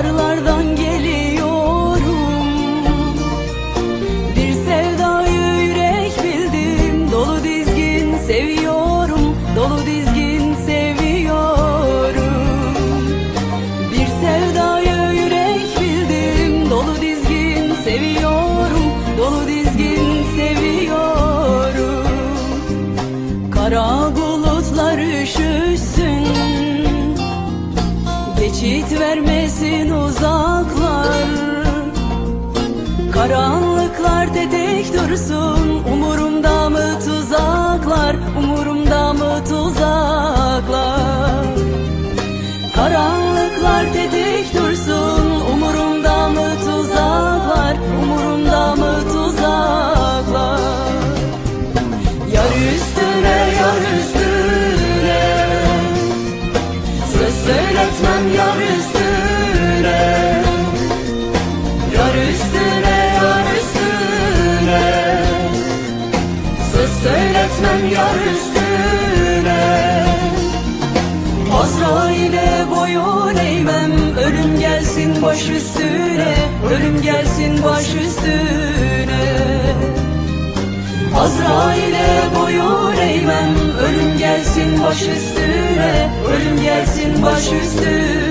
Baharlardan Geçit vermesin uzaklar. Karanlıklar tetik dursun söyletmem yar üstüne Yar üstüne yar üstüne. Söz söyletmem yar üstüne. Azrail'e boyun eğmem Ölüm gelsin baş üstüne Ölüm gelsin baş üstüne. Azrail'e boyun eğmem Ölüm gelsin baş üstüne Ölüm gelsin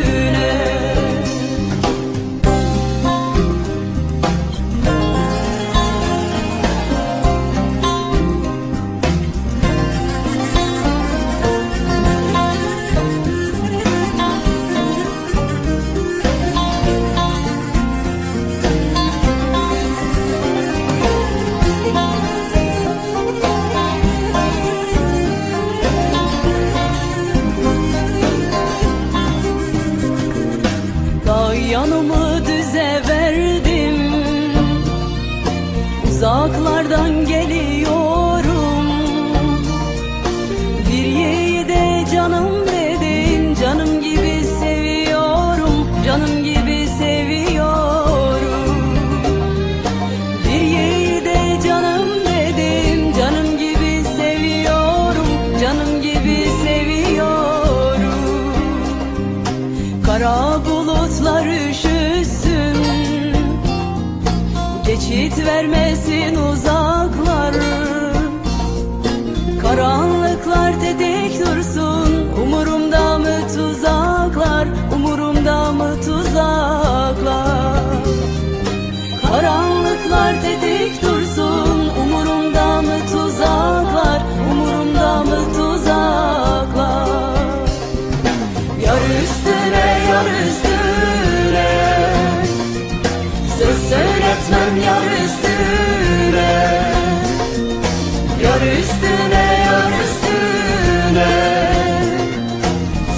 Uzaklardan geliyorum. Bir yiğide canım Geçit vermesin uzaklar Karanlıklar tetik dursun üstüne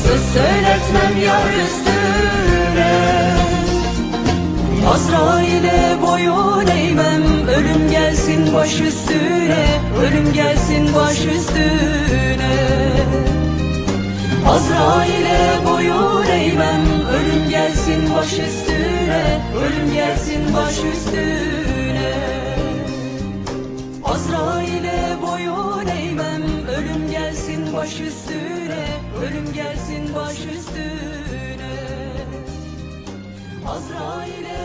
Söz söyletmem yar üstüne. Azrail'e boyun eğmem Ölüm gelsin baş üstüne. Ölüm gelsin baş üstüne. Azrail'e boyun eğmem Ölüm gelsin baş üstüne. Ölüm gelsin baş üstüne. Azrail'e boyun baş üstüne Ölüm gelsin baş üstüne. Azrail'e